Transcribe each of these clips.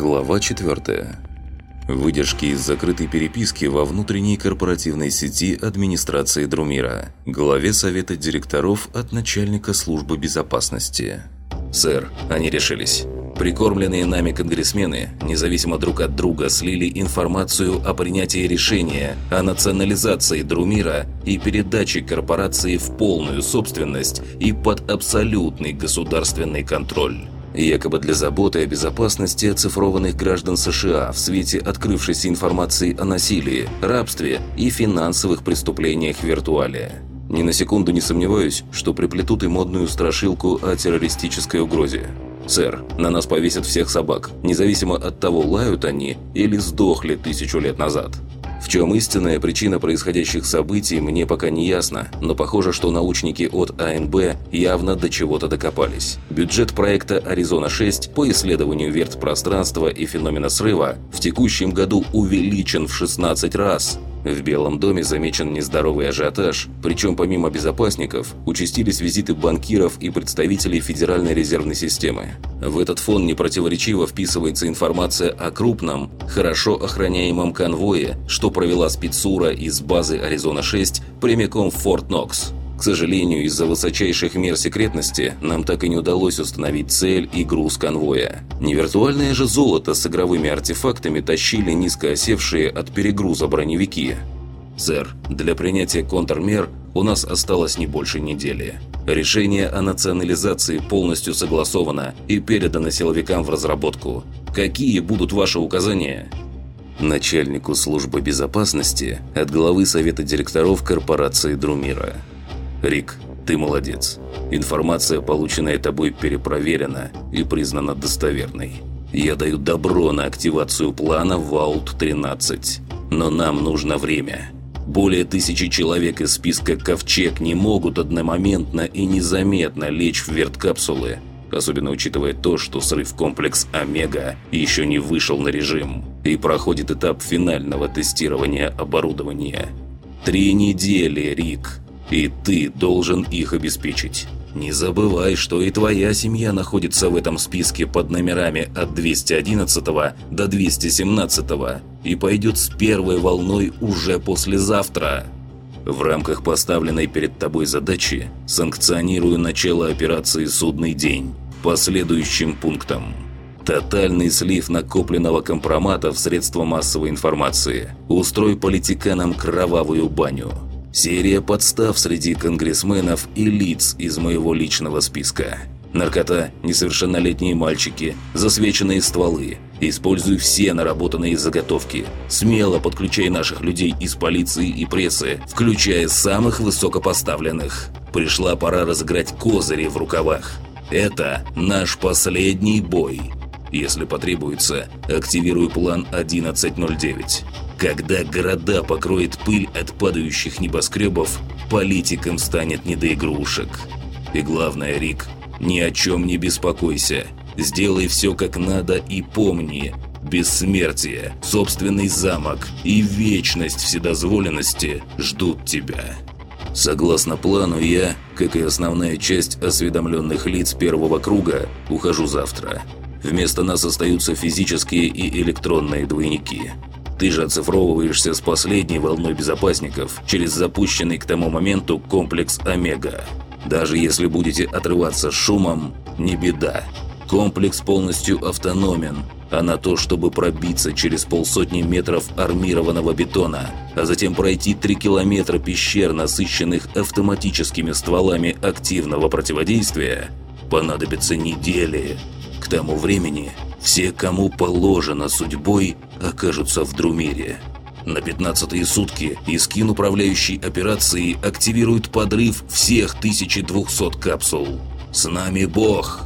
Глава 4. Выдержки из закрытой переписки во внутренней корпоративной сети администрации Друмира. Главе Совета директоров от начальника службы безопасности. «Сэр, они решились. Прикормленные нами конгрессмены, независимо друг от друга, слили информацию о принятии решения о национализации Друмира и передаче корпорации в полную собственность и под абсолютный государственный контроль» якобы для заботы о безопасности оцифрованных граждан США в свете открывшейся информации о насилии, рабстве и финансовых преступлениях в виртуале. Ни на секунду не сомневаюсь, что приплетут и модную страшилку о террористической угрозе. «Сэр, на нас повесят всех собак, независимо от того, лают они или сдохли тысячу лет назад». В чем истинная причина происходящих событий, мне пока не ясно, но похоже, что научники от АНБ явно до чего-то докопались. Бюджет проекта «Аризона-6» по исследованию верт-пространства и феномена срыва в текущем году увеличен в 16 раз – в Белом доме замечен нездоровый ажиотаж, причем помимо безопасников участились визиты банкиров и представителей Федеральной резервной системы. В этот фон непротиворечиво вписывается информация о крупном, хорошо охраняемом конвое, что провела спецура из базы Аризона-6 прямиком в Форт Нокс. К сожалению, из-за высочайших мер секретности нам так и не удалось установить цель и груз конвоя. Не виртуальное же золото с игровыми артефактами тащили низко осевшие от перегруза броневики. «Сэр, для принятия контрмер у нас осталось не больше недели. Решение о национализации полностью согласовано и передано силовикам в разработку. Какие будут ваши указания?» Начальнику службы безопасности от главы Совета директоров корпорации Друмира. Рик, ты молодец. Информация, полученная тобой, перепроверена и признана достоверной. Я даю добро на активацию плана Vault-13. Но нам нужно время. Более тысячи человек из списка «Ковчег» не могут одномоментно и незаметно лечь в верткапсулы, особенно учитывая то, что срыв комплекс «Омега» еще не вышел на режим и проходит этап финального тестирования оборудования. Три недели, Рик. И ты должен их обеспечить. Не забывай, что и твоя семья находится в этом списке под номерами от 211 до 217 и пойдет с первой волной уже послезавтра. В рамках поставленной перед тобой задачи санкционирую начало операции «Судный день» по следующим пунктам. Тотальный слив накопленного компромата в средства массовой информации. Устрой политиканам кровавую баню – Серия подстав среди конгрессменов и лиц из моего личного списка. Наркота, несовершеннолетние мальчики, засвеченные стволы. Используй все наработанные заготовки. Смело подключай наших людей из полиции и прессы, включая самых высокопоставленных. Пришла пора разыграть козыри в рукавах. Это наш последний бой. Если потребуется, активирую план 1109. Когда города покроет пыль от падающих небоскребов, политикам станет не до игрушек. И главное, Рик, ни о чем не беспокойся. Сделай все как надо и помни, бессмертие, собственный замок и вечность вседозволенности ждут тебя. Согласно плану, я, как и основная часть осведомленных лиц первого круга, ухожу завтра. Вместо нас остаются физические и электронные двойники. Ты же оцифровываешься с последней волной безопасников через запущенный к тому моменту комплекс «Омега». Даже если будете отрываться шумом, не беда. Комплекс полностью автономен, а на то, чтобы пробиться через полсотни метров армированного бетона, а затем пройти 3 километра пещер, насыщенных автоматическими стволами активного противодействия, понадобятся недели. Тому времени все, кому положено судьбой, окажутся в Друмире. На 15-е сутки Искин, управляющий операцией, активирует подрыв всех 1200 капсул. С нами Бог!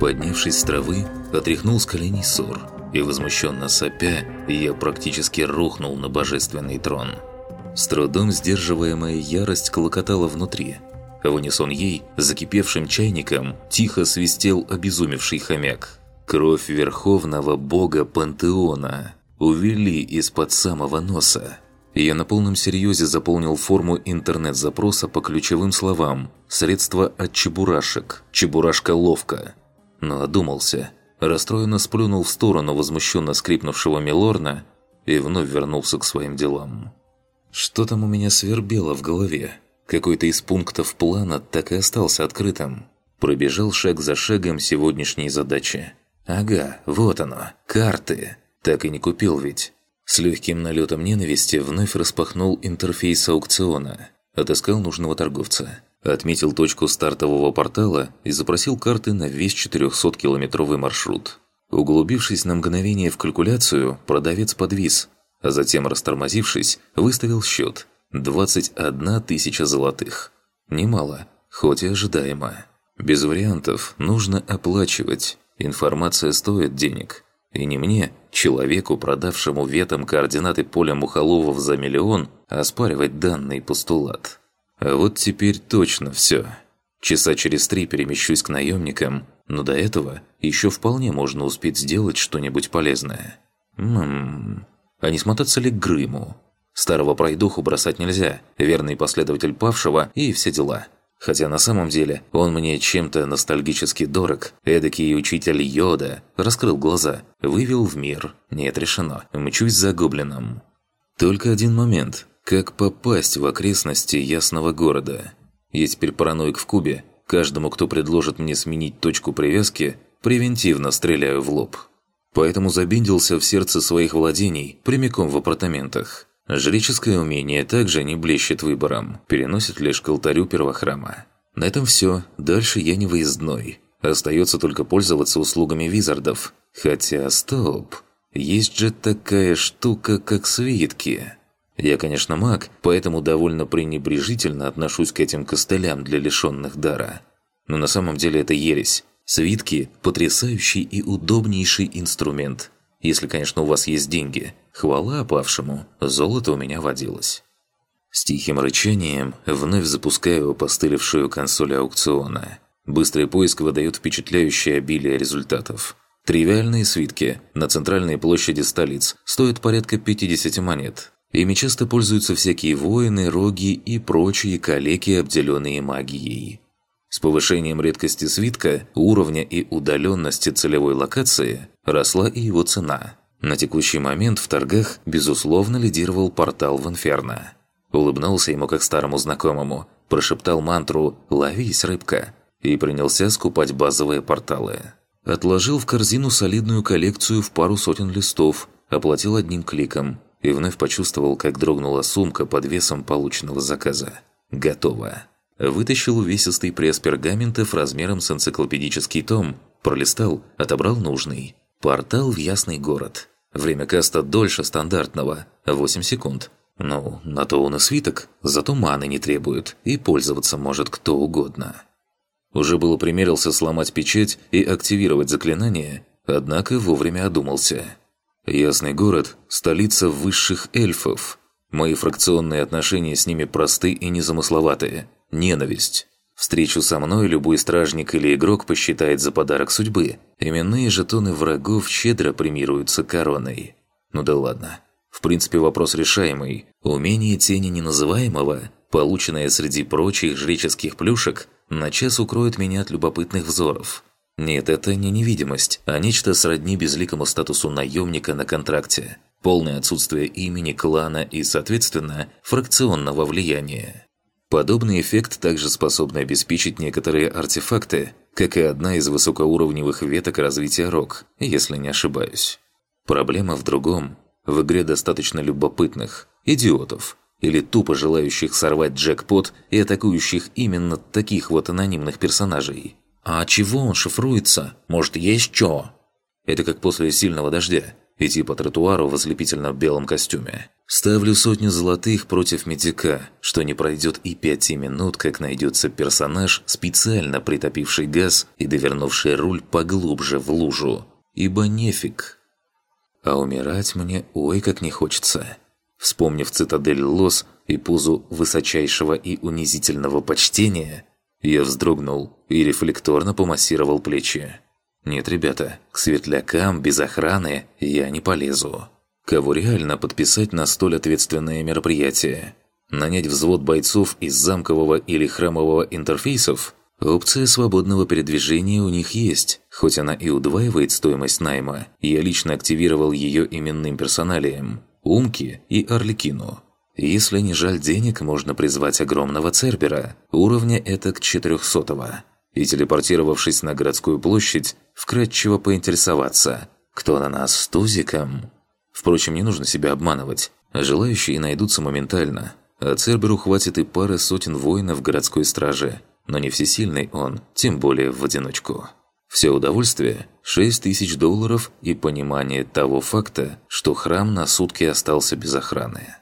Поднявшись с травы, отряхнул с коленей ссор – и возмущенно сопя, я практически рухнул на божественный трон. С трудом сдерживаемая ярость клокотала внутри. В унисон ей, закипевшим чайником, тихо свистел обезумевший хомяк. Кровь верховного бога пантеона увели из-под самого носа. Я на полном серьезе заполнил форму интернет-запроса по ключевым словам «Средство от чебурашек», «Чебурашка ловко». Но одумался, расстроенно сплюнул в сторону возмущенно скрипнувшего Милорна и вновь вернулся к своим делам. Что там у меня свербело в голове? Какой-то из пунктов плана так и остался открытым. Пробежал шаг за шагом сегодняшней задачи. Ага, вот оно, карты. Так и не купил ведь. С легким налетом ненависти вновь распахнул интерфейс аукциона. Отыскал нужного торговца. Отметил точку стартового портала и запросил карты на весь 400-километровый маршрут. Углубившись на мгновение в калькуляцию, продавец подвис, а затем, растормозившись, выставил счет – 21 тысяча золотых. Немало, хоть и ожидаемо. Без вариантов нужно оплачивать. Информация стоит денег. И не мне, человеку, продавшему ветом координаты поля Мухоловов за миллион, оспаривать данный постулат. А вот теперь точно все. Часа через три перемещусь к наемникам, но до этого еще вполне можно успеть сделать что-нибудь полезное. Ммм... А не смотаться ли к Грыму? Старого пройдуху бросать нельзя, верный последователь павшего и все дела – Хотя на самом деле он мне чем-то ностальгически дорог. Эдакий учитель Йода раскрыл глаза, вывел в мир. Нет, решено. Мчусь за гоблином. Только один момент. Как попасть в окрестности ясного города? Я теперь параноик в кубе. Каждому, кто предложит мне сменить точку привязки, превентивно стреляю в лоб. Поэтому забиндился в сердце своих владений, прямиком в апартаментах. Жреческое умение также не блещет выбором, переносит лишь к алтарю первохрама. На этом все, дальше я не выездной. Остается только пользоваться услугами визардов. Хотя, стоп, есть же такая штука, как свитки. Я, конечно, маг, поэтому довольно пренебрежительно отношусь к этим костылям для лишенных дара. Но на самом деле это ересь. Свитки – потрясающий и удобнейший инструмент – если, конечно, у вас есть деньги. Хвала опавшему, золото у меня водилось. С тихим рычанием вновь запускаю опостылевшую консоль аукциона. Быстрый поиск выдает впечатляющее обилие результатов. Тривиальные свитки на центральной площади столиц стоят порядка 50 монет. Ими часто пользуются всякие воины, роги и прочие калеки, обделенные магией. С повышением редкости свитка, уровня и удаленности целевой локации росла и его цена. На текущий момент в торгах, безусловно, лидировал портал в Инферно. Улыбнулся ему как старому знакомому, прошептал мантру «Ловись, рыбка!» и принялся скупать базовые порталы. Отложил в корзину солидную коллекцию в пару сотен листов, оплатил одним кликом и вновь почувствовал, как дрогнула сумка под весом полученного заказа. Готово. Вытащил увесистый пресс пергаментов размером с энциклопедический том, пролистал, отобрал нужный. Портал в Ясный город. Время каста дольше стандартного – 8 секунд. Ну, на то он и свиток, зато маны не требует, и пользоваться может кто угодно. Уже было примерился сломать печать и активировать заклинание, однако вовремя одумался. Ясный город – столица высших эльфов. Мои фракционные отношения с ними просты и незамысловатые. Ненависть. Встречу со мной любой стражник или игрок посчитает за подарок судьбы. Именные жетоны врагов щедро премируются короной. Ну да ладно. В принципе, вопрос решаемый. Умение тени неназываемого, полученное среди прочих жреческих плюшек, на час укроет меня от любопытных взоров. Нет, это не невидимость, а нечто сродни безликому статусу наемника на контракте. Полное отсутствие имени, клана и, соответственно, фракционного влияния. Подобный эффект также способны обеспечить некоторые артефакты, как и одна из высокоуровневых веток развития рок, если не ошибаюсь. Проблема в другом. В игре достаточно любопытных, идиотов, или тупо желающих сорвать джекпот и атакующих именно таких вот анонимных персонажей. А чего он шифруется? Может, есть чё? Это как после сильного дождя. Идти по тротуару в ослепительно белом костюме. Ставлю сотню золотых против медика, что не пройдет и пяти минут, как найдется персонаж, специально притопивший газ и довернувший руль поглубже в лужу. Ибо нефиг. А умирать мне ой как не хочется. Вспомнив цитадель Лос и пузу высочайшего и унизительного почтения, я вздрогнул и рефлекторно помассировал плечи. «Нет, ребята, к светлякам без охраны я не полезу». кого реально подписать на столь ответственное мероприятие. Нанять взвод бойцов из замкового или храмового интерфейсов? Опция свободного передвижения у них есть, хоть она и удваивает стоимость найма. Я лично активировал ее именным персоналием – Умки и Орликину. Если не жаль денег, можно призвать огромного Цербера, уровня это к 400 -го, и, телепортировавшись на городскую площадь, вкратчиво поинтересоваться, кто на нас с Тузиком. Впрочем, не нужно себя обманывать. Желающие найдутся моментально. А Церберу хватит и пары сотен воинов городской стражи. Но не всесильный он, тем более в одиночку. Все удовольствие – 6 тысяч долларов и понимание того факта, что храм на сутки остался без охраны.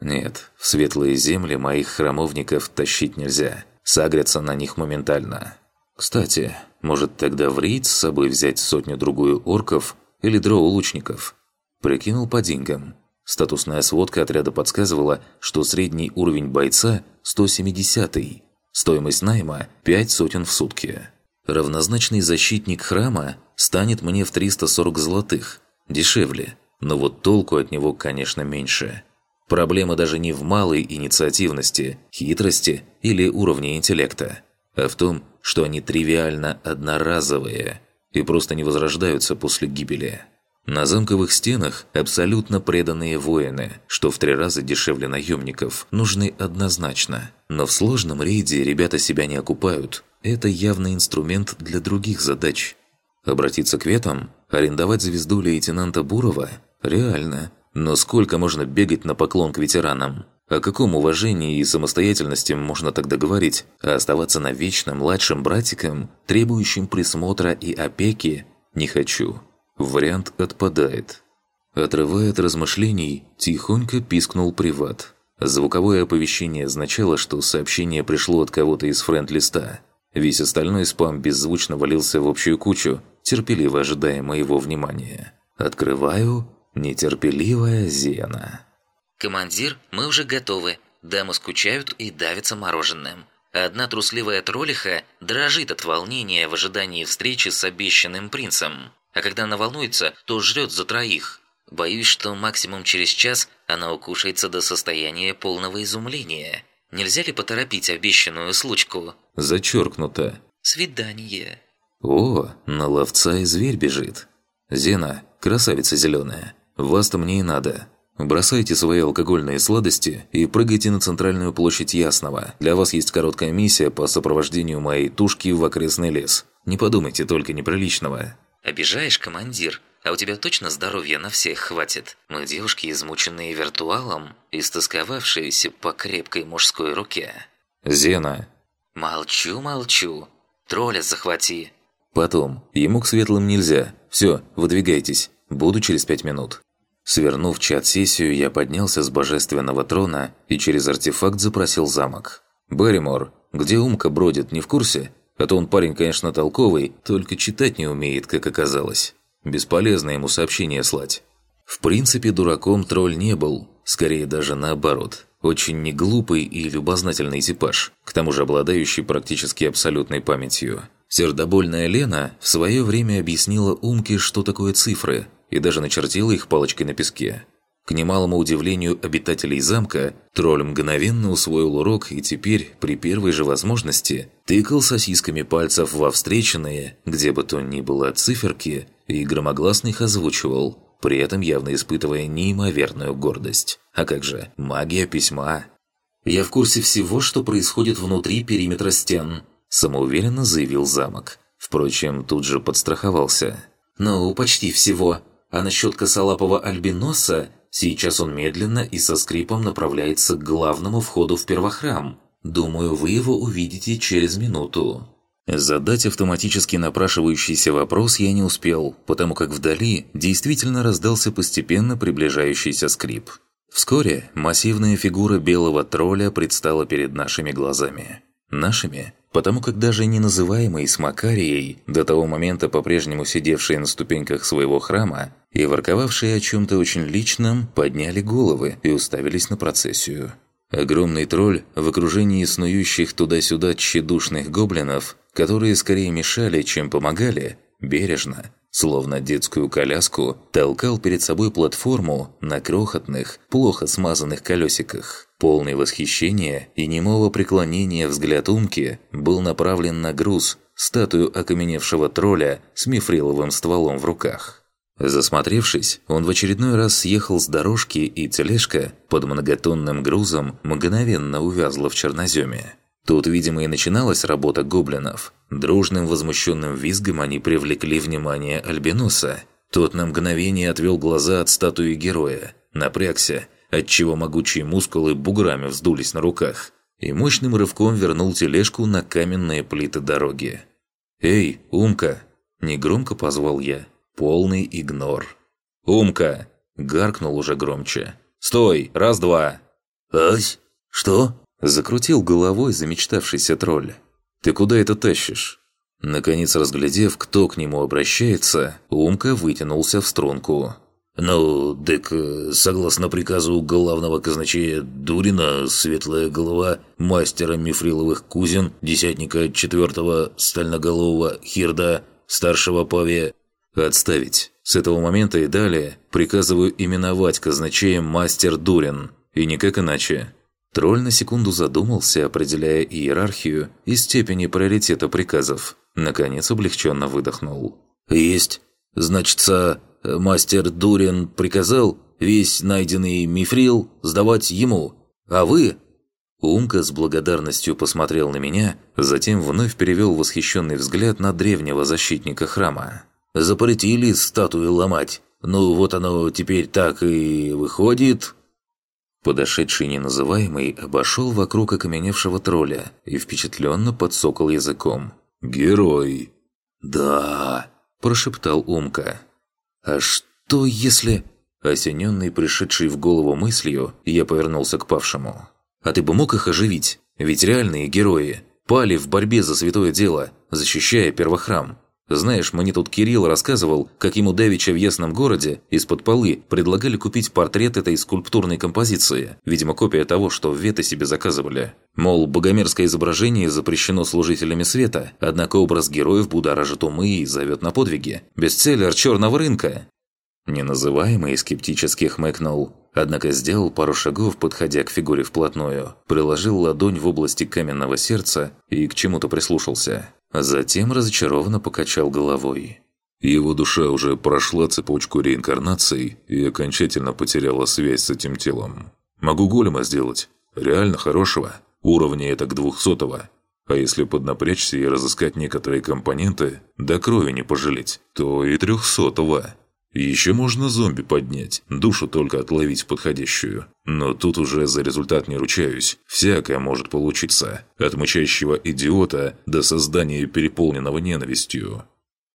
Нет, в светлые земли моих храмовников тащить нельзя. Сагрятся на них моментально. Кстати, может тогда в рейд с собой взять сотню-другую орков или дроу-лучников? Прикинул по деньгам. Статусная сводка отряда подсказывала, что средний уровень бойца – 170 -й. Стоимость найма – 5 сотен в сутки. Равнозначный защитник храма станет мне в 340 золотых. Дешевле. Но вот толку от него, конечно, меньше. Проблема даже не в малой инициативности, хитрости или уровне интеллекта, а в том, что они тривиально одноразовые и просто не возрождаются после гибели. На замковых стенах абсолютно преданные воины, что в три раза дешевле наемников, нужны однозначно. Но в сложном рейде ребята себя не окупают. Это явный инструмент для других задач. Обратиться к ветам? Арендовать звезду лейтенанта Бурова? Реально. Но сколько можно бегать на поклон к ветеранам? О каком уважении и самостоятельности можно тогда говорить? А оставаться навечно младшим братиком, требующим присмотра и опеки, не хочу. Вариант отпадает. Отрывая от размышлений, тихонько пискнул приват. Звуковое оповещение означало, что сообщение пришло от кого-то из френд-листа. Весь остальной спам беззвучно валился в общую кучу, терпеливо ожидая моего внимания. Открываю нетерпеливая Зена. «Командир, мы уже готовы. Дамы скучают и давятся мороженым. Одна трусливая троллиха дрожит от волнения в ожидании встречи с обещанным принцем а когда она волнуется, то жрет за троих. Боюсь, что максимум через час она укушается до состояния полного изумления. Нельзя ли поторопить обещанную случку? Зачеркнуто. Свидание. О, на ловца и зверь бежит. Зена, красавица зеленая, вас-то мне и надо. Бросайте свои алкогольные сладости и прыгайте на центральную площадь Ясного. Для вас есть короткая миссия по сопровождению моей тушки в окрестный лес. Не подумайте только неприличного. Обижаешь, командир? А у тебя точно здоровья на всех хватит? Мы девушки, измученные виртуалом, истосковавшиеся по крепкой мужской руке. Зена. Молчу, молчу. Тролля захвати. Потом. Ему к светлым нельзя. Все, выдвигайтесь. Буду через пять минут. Свернув чат-сессию, я поднялся с божественного трона и через артефакт запросил замок. «Берримор, где Умка бродит, не в курсе? А то он парень, конечно, толковый, только читать не умеет, как оказалось. Бесполезно ему сообщение слать. В принципе, дураком тролль не был, скорее даже наоборот. Очень неглупый и любознательный типаж, к тому же обладающий практически абсолютной памятью. Сердобольная Лена в свое время объяснила Умке, что такое цифры, и даже начертила их палочкой на песке. К немалому удивлению обитателей замка, тролль мгновенно усвоил урок и теперь, при первой же возможности, тыкал сосисками пальцев во встреченные, где бы то ни было, циферки, и громогласно их озвучивал, при этом явно испытывая неимоверную гордость. А как же, магия письма. «Я в курсе всего, что происходит внутри периметра стен», самоуверенно заявил замок. Впрочем, тут же подстраховался. «Ну, почти всего. А насчет косолапого альбиноса Сейчас он медленно и со скрипом направляется к главному входу в первохрам. Думаю, вы его увидите через минуту». Задать автоматически напрашивающийся вопрос я не успел, потому как вдали действительно раздался постепенно приближающийся скрип. Вскоре массивная фигура белого тролля предстала перед нашими глазами. Нашими, потому как даже не называемый с Макарией, до того момента по-прежнему сидевшие на ступеньках своего храма, и ворковавшие о чем-то очень личном подняли головы и уставились на процессию. Огромный тролль в окружении снующих туда-сюда тщедушных гоблинов, которые скорее мешали, чем помогали, бережно, словно детскую коляску, толкал перед собой платформу на крохотных, плохо смазанных колесиках. Полный восхищения и немого преклонения взгляд Умки был направлен на груз, статую окаменевшего тролля с мифриловым стволом в руках. Засмотревшись, он в очередной раз съехал с дорожки, и тележка под многотонным грузом мгновенно увязла в черноземе. Тут, видимо, и начиналась работа гоблинов. Дружным возмущенным визгом они привлекли внимание Альбиноса. Тот на мгновение отвел глаза от статуи героя, напрягся, отчего могучие мускулы буграми вздулись на руках, и мощным рывком вернул тележку на каменные плиты дороги. «Эй, Умка!» – негромко позвал я. Полный игнор. «Умка!» – гаркнул уже громче. «Стой! Раз-два!» «Ась? Что?» – закрутил головой замечтавшийся тролль. «Ты куда это тащишь?» Наконец разглядев, кто к нему обращается, Умка вытянулся в струнку. «Ну, дык, согласно приказу главного казначея Дурина, светлая голова мастера мифриловых кузин, десятника четвертого стальноголового Хирда, старшего Паве, «Отставить. С этого момента и далее приказываю именовать казначеем мастер Дурин. И никак иначе». Тролль на секунду задумался, определяя иерархию и степени приоритета приказов. Наконец облегченно выдохнул. «Есть. Значится, мастер Дурин приказал весь найденный мифрил сдавать ему. А вы...» Умка с благодарностью посмотрел на меня, затем вновь перевел восхищенный взгляд на древнего защитника храма. Запретили статую ломать. Ну вот оно теперь так и выходит». Подошедший неназываемый обошел вокруг окаменевшего тролля и впечатленно подсокал языком. «Герой!» «Да!» – прошептал Умка. «А что если...» Осененный, пришедший в голову мыслью, я повернулся к павшему. «А ты бы мог их оживить? Ведь реальные герои пали в борьбе за святое дело, защищая первохрам. Знаешь, мне тут Кирилл рассказывал, как ему давеча в Ясном городе из-под полы предлагали купить портрет этой скульптурной композиции, видимо, копия того, что в Вете себе заказывали. Мол, богомерзкое изображение запрещено служителями света, однако образ героев будоражит умы и зовет на подвиги. Бестселлер черного рынка. Неназываемый скептически хмыкнул, однако сделал пару шагов, подходя к фигуре вплотную, приложил ладонь в области каменного сердца и к чему-то прислушался. Затем разочарованно покачал головой. Его душа уже прошла цепочку реинкарнаций и окончательно потеряла связь с этим телом. Могу голема сделать. Реально хорошего. Уровня это к двухсотого. А если поднапрячься и разыскать некоторые компоненты, до крови не пожалеть, то и трехсотого. Еще можно зомби поднять, душу только отловить подходящую. Но тут уже за результат не ручаюсь. Всякое может получиться. От мычащего идиота до создания переполненного ненавистью.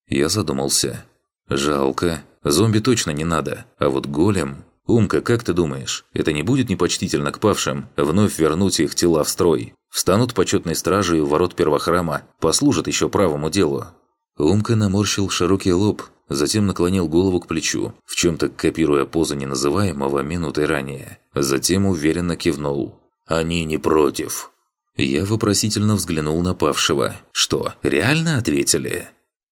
Я задумался. Жалко. Зомби точно не надо. А вот голем... Умка, как ты думаешь, это не будет непочтительно к павшим вновь вернуть их тела в строй? Встанут почетной стражей у ворот первохрама, послужат еще правому делу. Умка наморщил широкий лоб, затем наклонил голову к плечу, в чем-то копируя позу неназываемого минутой ранее. Затем уверенно кивнул. «Они не против». Я вопросительно взглянул на павшего. «Что, реально ответили?»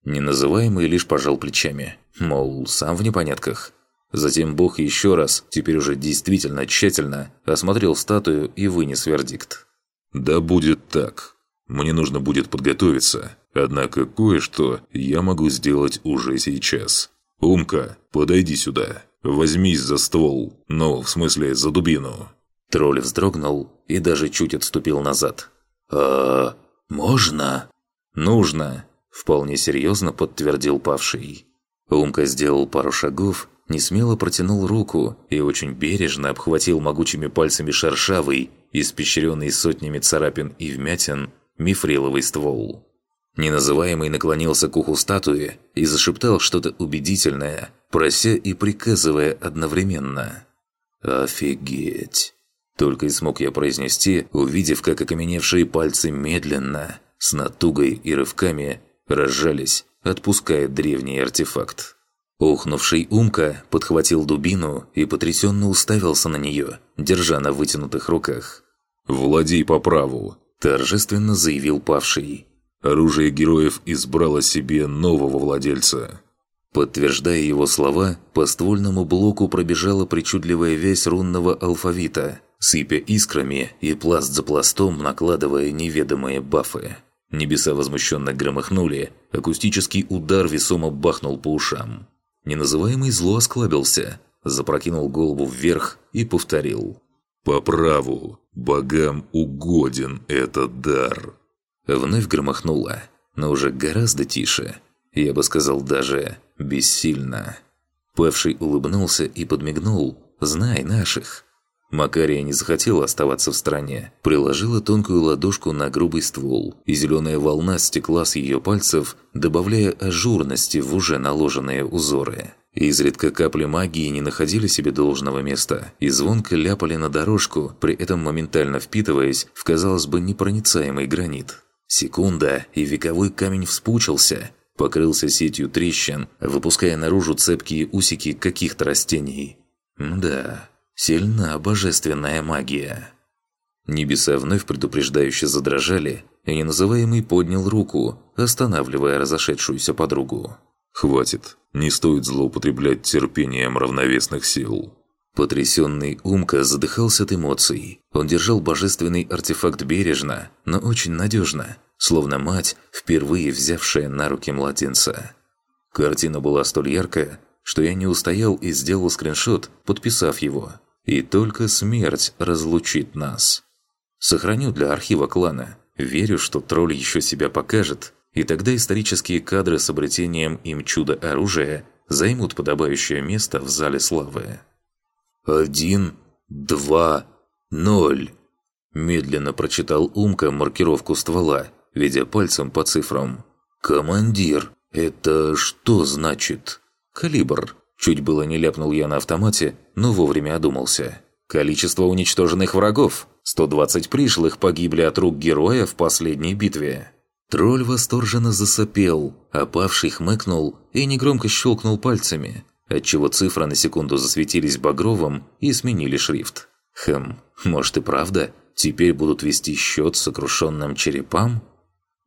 Неназываемый лишь пожал плечами. Мол, сам в непонятках. Затем Бог еще раз, теперь уже действительно тщательно, осмотрел статую и вынес вердикт. «Да будет так. Мне нужно будет подготовиться, Однако кое-что я могу сделать уже сейчас. Умка, подойди сюда. Возьмись за ствол. Ну, в смысле, за дубину». Тролль вздрогнул и даже чуть отступил назад. «А... можно?» «Нужно», – вполне серьезно подтвердил павший. Умка сделал пару шагов, несмело протянул руку и очень бережно обхватил могучими пальцами шершавый, испещренный сотнями царапин и вмятин, мифриловый ствол. Неназываемый наклонился к уху статуи и зашептал что-то убедительное, прося и приказывая одновременно. «Офигеть!» Только и смог я произнести, увидев, как окаменевшие пальцы медленно, с натугой и рывками, разжались, отпуская древний артефакт. Ухнувший Умка подхватил дубину и потрясенно уставился на нее, держа на вытянутых руках. «Владей по праву», – торжественно заявил павший. Оружие героев избрало себе нового владельца. Подтверждая его слова, по ствольному блоку пробежала причудливая вязь рунного алфавита, сыпя искрами и пласт за пластом накладывая неведомые бафы. Небеса возмущенно громыхнули, акустический удар весомо бахнул по ушам. Неназываемый зло осклабился, запрокинул голову вверх и повторил. «По праву, богам угоден этот дар». Вновь громыхнуло, но уже гораздо тише. Я бы сказал даже бессильно. Павший улыбнулся и подмигнул. «Знай наших». Макария не захотела оставаться в стороне. Приложила тонкую ладошку на грубый ствол, и зеленая волна стекла с ее пальцев, добавляя ажурности в уже наложенные узоры. Изредка капли магии не находили себе должного места и звонко ляпали на дорожку, при этом моментально впитываясь в, казалось бы, непроницаемый гранит. Секунда, и вековой камень вспучился, покрылся сетью трещин, выпуская наружу цепкие усики каких-то растений. Да, сильна божественная магия. Небеса вновь предупреждающе задрожали, и неназываемый поднял руку, останавливая разошедшуюся подругу. «Хватит, не стоит злоупотреблять терпением равновесных сил». Потрясенный Умка задыхался от эмоций. Он держал божественный артефакт бережно, но очень надежно, словно мать, впервые взявшая на руки младенца. Картина была столь яркая, что я не устоял и сделал скриншот, подписав его. И только смерть разлучит нас. Сохраню для архива клана. Верю, что тролль еще себя покажет, и тогда исторические кадры с обретением им чудо-оружия займут подобающее место в Зале Славы. «Один, два, ноль», – медленно прочитал Умка маркировку ствола, ведя пальцем по цифрам. «Командир, это что значит?» «Калибр», – чуть было не ляпнул я на автомате, но вовремя одумался. «Количество уничтоженных врагов. 120 пришлых погибли от рук героя в последней битве». Тролль восторженно засопел, а павший хмыкнул и негромко щелкнул пальцами, отчего цифры на секунду засветились багровым и сменили шрифт. Хм, может и правда, теперь будут вести счет сокрушенным черепам?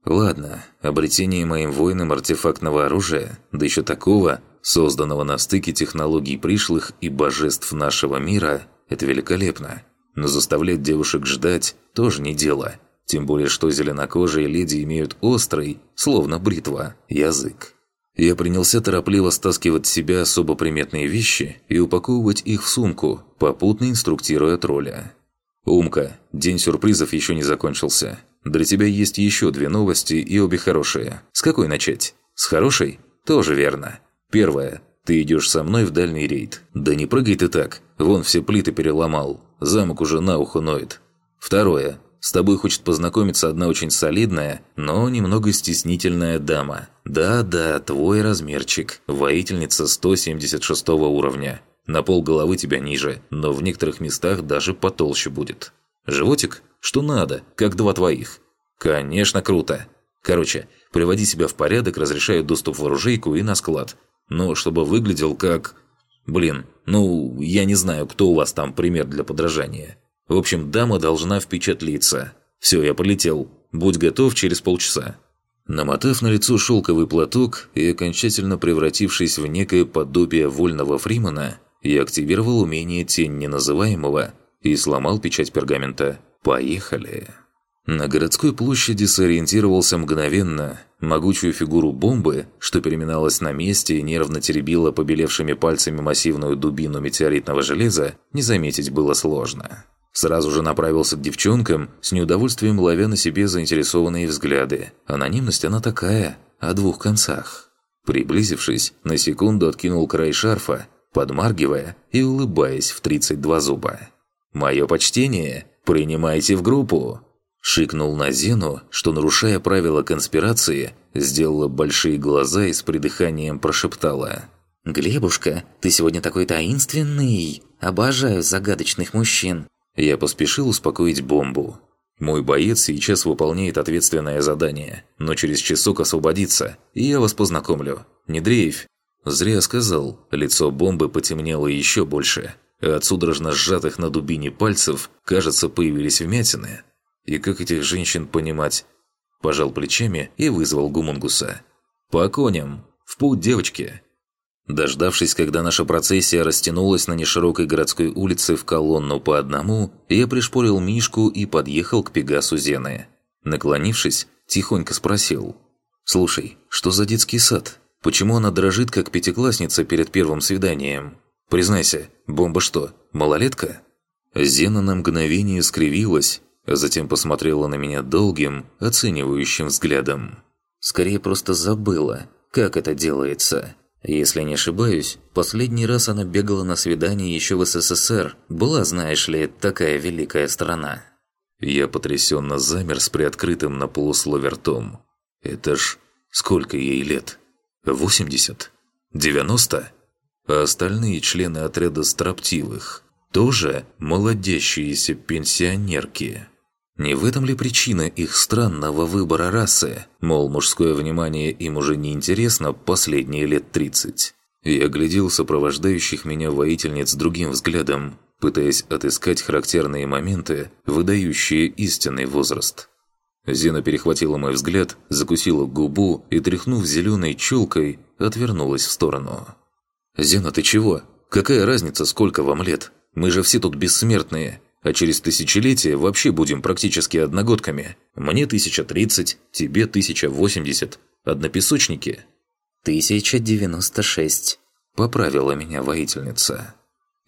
Ладно, обретение моим воинам артефактного оружия, да еще такого, созданного на стыке технологий пришлых и божеств нашего мира, это великолепно. Но заставлять девушек ждать тоже не дело – тем более, что зеленокожие леди имеют острый, словно бритва, язык. Я принялся торопливо стаскивать с себя особо приметные вещи и упаковывать их в сумку, попутно инструктируя тролля. «Умка, день сюрпризов еще не закончился. Для тебя есть еще две новости и обе хорошие. С какой начать? С хорошей? Тоже верно. Первая. Ты идешь со мной в дальний рейд. Да не прыгай ты так. Вон все плиты переломал. Замок уже на ухо ноет. Второе. С тобой хочет познакомиться одна очень солидная, но немного стеснительная дама. Да-да, твой размерчик. Воительница 176 уровня. На пол головы тебя ниже, но в некоторых местах даже потолще будет. Животик? Что надо, как два твоих. Конечно, круто. Короче, приводи себя в порядок, разрешаю доступ в оружейку и на склад. Но чтобы выглядел как... Блин, ну, я не знаю, кто у вас там пример для подражания. В общем, дама должна впечатлиться. Все, я полетел. Будь готов через полчаса». Намотав на лицо шелковый платок и окончательно превратившись в некое подобие вольного фримана, я активировал умение «Тень неназываемого» и сломал печать пергамента. «Поехали!» На городской площади сориентировался мгновенно. Могучую фигуру бомбы, что переминалась на месте и нервно теребила побелевшими пальцами массивную дубину метеоритного железа, не заметить было сложно. Сразу же направился к девчонкам, с неудовольствием ловя на себе заинтересованные взгляды. Анонимность она такая, о двух концах. Приблизившись, на секунду откинул край шарфа, подмаргивая и улыбаясь в 32 зуба. «Мое почтение! Принимайте в группу!» Шикнул на Зену, что, нарушая правила конспирации, сделала большие глаза и с придыханием прошептала. «Глебушка, ты сегодня такой таинственный! Обожаю загадочных мужчин! Я поспешил успокоить бомбу. Мой боец сейчас выполняет ответственное задание, но через часок освободится, и я вас познакомлю. Не дрейфь. Зря сказал, лицо бомбы потемнело еще больше, а от судорожно сжатых на дубине пальцев, кажется, появились вмятины. И как этих женщин понимать? Пожал плечами и вызвал гумунгуса. «По коням! В путь, девочки!» Дождавшись, когда наша процессия растянулась на неширокой городской улице в колонну по одному, я пришпорил Мишку и подъехал к Пегасу Зены. Наклонившись, тихонько спросил. «Слушай, что за детский сад? Почему она дрожит, как пятиклассница перед первым свиданием? Признайся, бомба что, малолетка?» Зена на мгновение скривилась, а затем посмотрела на меня долгим, оценивающим взглядом. «Скорее просто забыла, как это делается». Если не ошибаюсь, последний раз она бегала на свидание еще в СССР. Была, знаешь ли, такая великая страна. Я потрясенно замер с приоткрытым на полуслове ртом. Это ж сколько ей лет? 80? 90? А остальные члены отряда строптивых тоже молодящиеся пенсионерки. Не в этом ли причина их странного выбора расы? Мол, мужское внимание им уже не интересно последние лет 30. Я глядел сопровождающих меня воительниц другим взглядом, пытаясь отыскать характерные моменты, выдающие истинный возраст. Зина перехватила мой взгляд, закусила губу и, тряхнув зеленой челкой, отвернулась в сторону. «Зина, ты чего? Какая разница, сколько вам лет? Мы же все тут бессмертные а через тысячелетие вообще будем практически одногодками. Мне 1030, тебе 1080. Однопесочники?» «1096», – поправила меня воительница.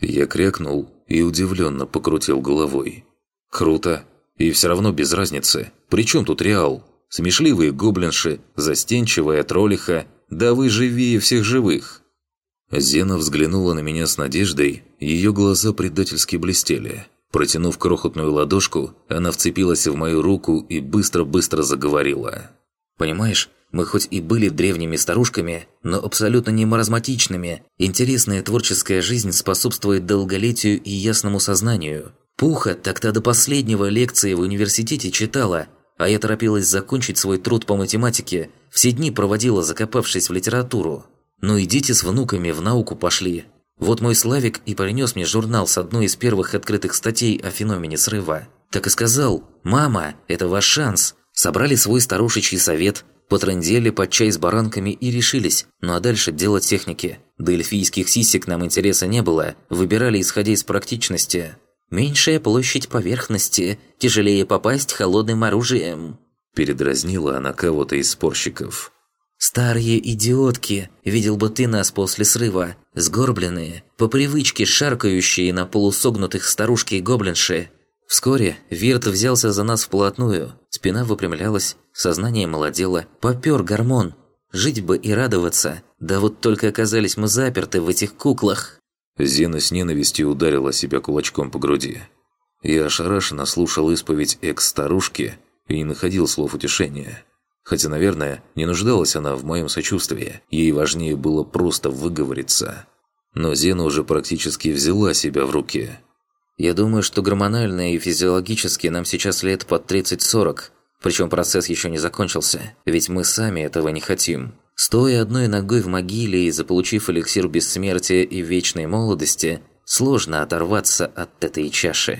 Я крякнул и удивленно покрутил головой. «Круто. И все равно без разницы. Причем тут реал? Смешливые гоблинши, застенчивая троллиха, да вы живее всех живых!» Зена взглянула на меня с надеждой, ее глаза предательски блестели. Протянув крохотную ладошку, она вцепилась в мою руку и быстро-быстро заговорила. «Понимаешь, мы хоть и были древними старушками, но абсолютно не маразматичными. Интересная творческая жизнь способствует долголетию и ясному сознанию. Пуха так-то до последнего лекции в университете читала, а я торопилась закончить свой труд по математике, все дни проводила, закопавшись в литературу. Ну и дети с внуками в науку пошли, вот мой Славик и принес мне журнал с одной из первых открытых статей о феномене срыва. Так и сказал, «Мама, это ваш шанс». Собрали свой старушечий совет, потрындели под чай с баранками и решились. Ну а дальше дело техники. До эльфийских сисек нам интереса не было, выбирали исходя из практичности. «Меньшая площадь поверхности, тяжелее попасть холодным оружием», Передразнила она кого-то из спорщиков. «Старые идиотки! Видел бы ты нас после срыва! Сгорбленные, по привычке шаркающие на полусогнутых старушки и гоблинши!» Вскоре Вирт взялся за нас вплотную. Спина выпрямлялась, сознание молодело, попёр гормон. Жить бы и радоваться. Да вот только оказались мы заперты в этих куклах. Зина с ненавистью ударила себя кулачком по груди. Я ошарашенно слушал исповедь экс-старушки и не находил слов утешения. Хотя, наверное, не нуждалась она в моем сочувствии. Ей важнее было просто выговориться. Но Зена уже практически взяла себя в руки. «Я думаю, что гормонально и физиологически нам сейчас лет под 30-40. Причем процесс еще не закончился. Ведь мы сами этого не хотим. Стоя одной ногой в могиле и заполучив эликсир бессмертия и вечной молодости, сложно оторваться от этой чаши».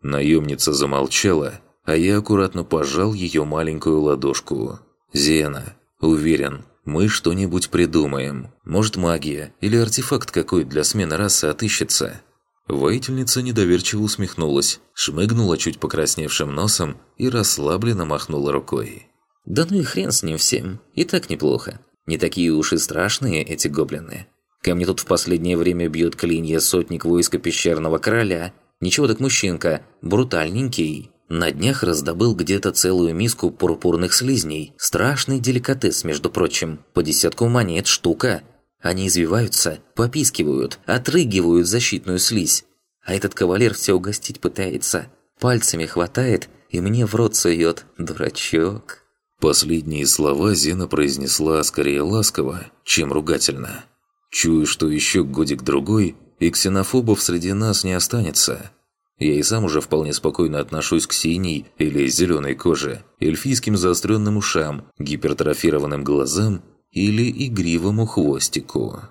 Наемница замолчала, а я аккуратно пожал ее маленькую ладошку. «Зена, уверен, мы что-нибудь придумаем. Может, магия или артефакт какой для смены расы отыщется». Воительница недоверчиво усмехнулась, шмыгнула чуть покрасневшим носом и расслабленно махнула рукой. «Да ну и хрен с ним всем. И так неплохо. Не такие уж и страшные эти гоблины. Ко мне тут в последнее время бьет клинья сотник войска пещерного короля. Ничего так мужчинка, брутальненький. На днях раздобыл где-то целую миску пурпурных слизней. Страшный деликатес, между прочим. По десятку монет штука. Они извиваются, попискивают, отрыгивают защитную слизь. А этот кавалер все угостить пытается. Пальцами хватает и мне в рот сует. Дурачок. Последние слова Зина произнесла скорее ласково, чем ругательно. Чую, что еще годик-другой, и ксенофобов среди нас не останется. Я и сам уже вполне спокойно отношусь к синей или зеленой коже, эльфийским заостренным ушам, гипертрофированным глазам или игривому хвостику.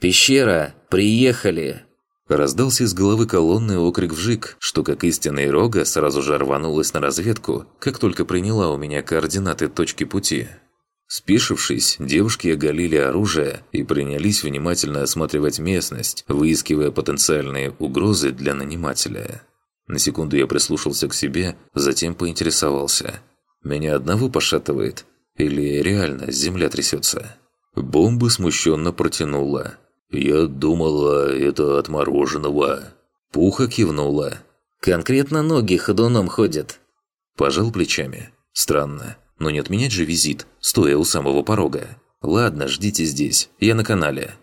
«Пещера! Приехали!» Раздался из головы колонны окрик вжик, что, как истинный рога, сразу же рванулась на разведку, как только приняла у меня координаты точки пути. Спешившись, девушки оголили оружие и принялись внимательно осматривать местность, выискивая потенциальные угрозы для нанимателя. На секунду я прислушался к себе, затем поинтересовался. Меня одного пошатывает? Или реально земля трясется? Бомба смущенно протянула. «Я думала, это от мороженого». Пуха кивнула. «Конкретно ноги ходуном ходят». Пожал плечами. «Странно. Но не отменять же визит, стоя у самого порога. Ладно, ждите здесь, я на канале».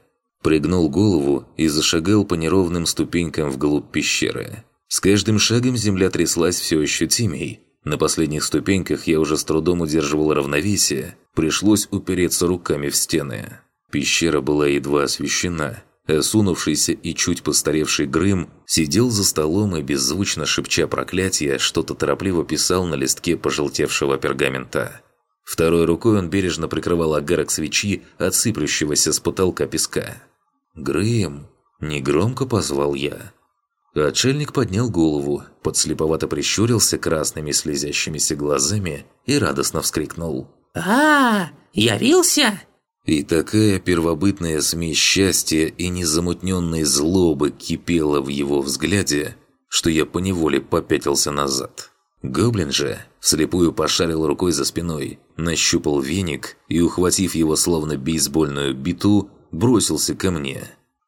Пригнул голову и зашагал по неровным ступенькам вглубь пещеры. С каждым шагом земля тряслась все ощутимей. На последних ступеньках я уже с трудом удерживал равновесие, пришлось упереться руками в стены. Пещера была едва освещена, Осунувшийся и чуть постаревший Грым сидел за столом и, беззвучно шепча проклятия, что-то торопливо писал на листке пожелтевшего пергамента. Второй рукой он бережно прикрывал агарок свечи от сыплющегося с потолка песка. «Грым!» – негромко позвал я. Отшельник поднял голову, подслеповато прищурился красными слезящимися глазами и радостно вскрикнул. «А, явился?» И такая первобытная смесь счастья и незамутненной злобы кипела в его взгляде, что я поневоле попятился назад. Гоблин же вслепую пошарил рукой за спиной, нащупал веник и, ухватив его словно бейсбольную биту, бросился ко мне.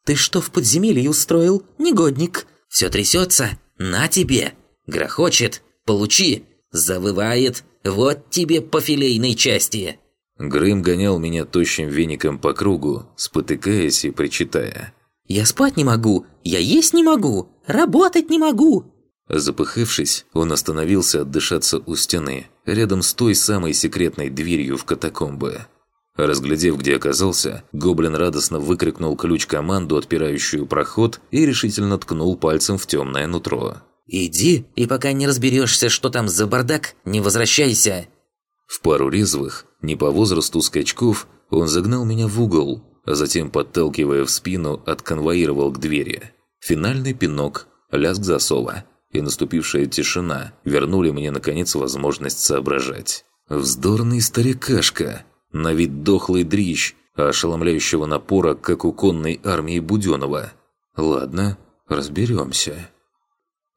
«Ты что в подземелье устроил, негодник? Все трясется? На тебе! Грохочет? Получи! Завывает? Вот тебе по филейной части!» Грым гонял меня тощим веником по кругу, спотыкаясь и причитая. «Я спать не могу! Я есть не могу! Работать не могу!» Запыхавшись, он остановился отдышаться у стены, рядом с той самой секретной дверью в катакомбы. Разглядев, где оказался, гоблин радостно выкрикнул ключ-команду, отпирающую проход, и решительно ткнул пальцем в темное нутро. «Иди, и пока не разберешься, что там за бардак, не возвращайся!» В пару резвых, не по возрасту скачков, он загнал меня в угол, а затем, подталкивая в спину, отконвоировал к двери. Финальный пинок, лязг засова и наступившая тишина вернули мне, наконец, возможность соображать. Вздорный старикашка, на вид дохлый дрищ, ошеломляющего напора, как у конной армии Буденова. Ладно, разберемся.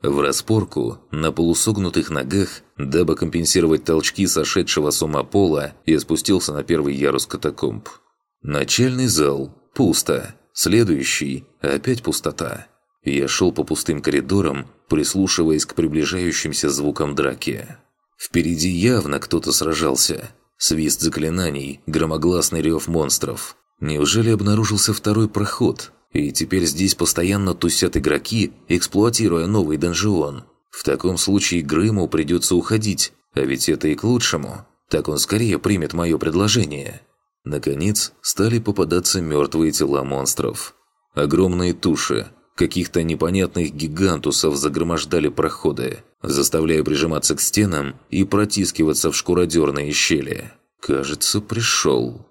В распорку, на полусогнутых ногах, дабы компенсировать толчки сошедшего с ума пола, я спустился на первый ярус катакомб. Начальный зал. Пусто. Следующий. Опять пустота. Я шел по пустым коридорам, прислушиваясь к приближающимся звукам драки. Впереди явно кто-то сражался. Свист заклинаний, громогласный рев монстров. Неужели обнаружился второй проход, и теперь здесь постоянно тусят игроки, эксплуатируя новый донжион. В таком случае Грыму придется уходить, а ведь это и к лучшему. Так он скорее примет мое предложение. Наконец, стали попадаться мертвые тела монстров. Огромные туши, каких-то непонятных гигантусов загромождали проходы, заставляя прижиматься к стенам и протискиваться в шкуродерные щели. Кажется, пришел.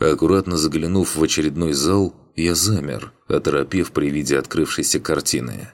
Аккуратно заглянув в очередной зал, я замер, оторопев при виде открывшейся картины.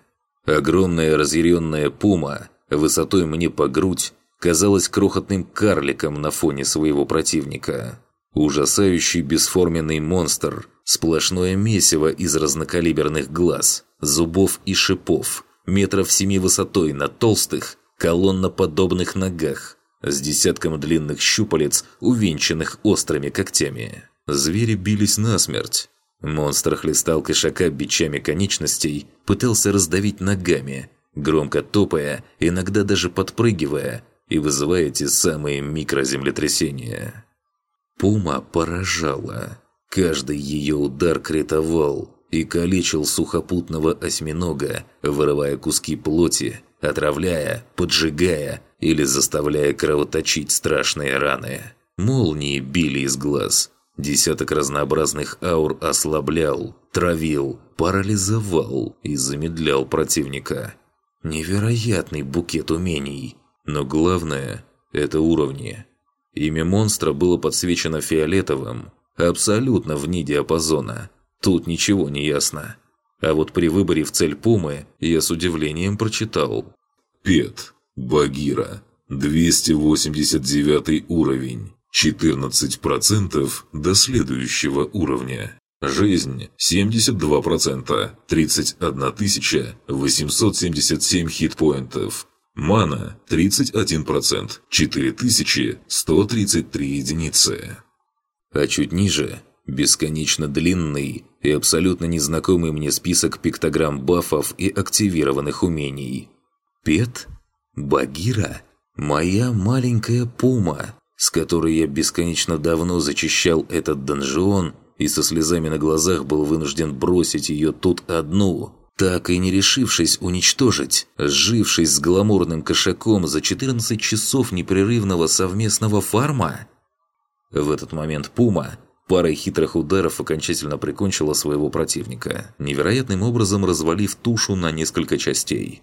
Огромная разъяренная пума, высотой мне по грудь, казалась крохотным карликом на фоне своего противника. Ужасающий бесформенный монстр, сплошное месиво из разнокалиберных глаз, зубов и шипов, метров семи высотой на толстых, колонноподобных ногах, с десятком длинных щупалец, увенчанных острыми когтями. Звери бились насмерть. Монстр хлестал кошака бичами конечностей, пытался раздавить ногами, громко топая, иногда даже подпрыгивая, и вызывая те самые микроземлетрясения. Пума поражала. Каждый ее удар критовал и калечил сухопутного осьминога, вырывая куски плоти, отравляя, поджигая или заставляя кровоточить страшные раны. Молнии били из глаз – Десяток разнообразных аур ослаблял, травил, парализовал и замедлял противника. Невероятный букет умений. Но главное – это уровни. Имя монстра было подсвечено фиолетовым, абсолютно вне диапазона. Тут ничего не ясно. А вот при выборе в цель Пумы я с удивлением прочитал. Пет. Багира. 289 уровень. 14% до следующего уровня. Жизнь 72%, 31 877 хитпоинтов. Мана 31%, 4133 единицы. А чуть ниже – бесконечно длинный и абсолютно незнакомый мне список пиктограмм бафов и активированных умений. Пет? Багира? Моя маленькая пума, с которой я бесконечно давно зачищал этот донжион и со слезами на глазах был вынужден бросить ее тут одну – так и не решившись уничтожить, сжившись с гламурным кошаком за 14 часов непрерывного совместного фарма? В этот момент Пума парой хитрых ударов окончательно прикончила своего противника, невероятным образом развалив тушу на несколько частей.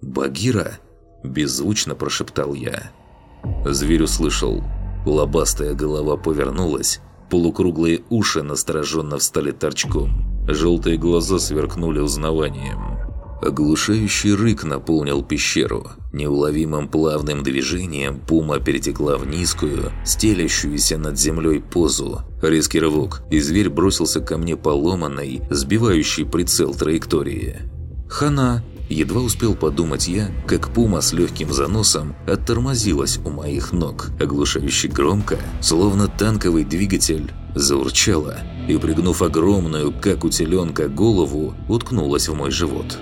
«Багира?» – беззвучно прошептал я. Зверь услышал. Лобастая голова повернулась, полукруглые уши настороженно встали торчком – Желтые глаза сверкнули узнаванием. Оглушающий рык наполнил пещеру. Неуловимым плавным движением пума перетекла в низкую, стелящуюся над землей позу. Резкий рывок, и зверь бросился ко мне поломанной, сбивающей прицел траектории. «Хана!» Едва успел подумать я, как пума с легким заносом оттормозилась у моих ног, оглушающе громко, словно танковый двигатель, заурчала и, пригнув огромную, как у голову, уткнулась в мой живот.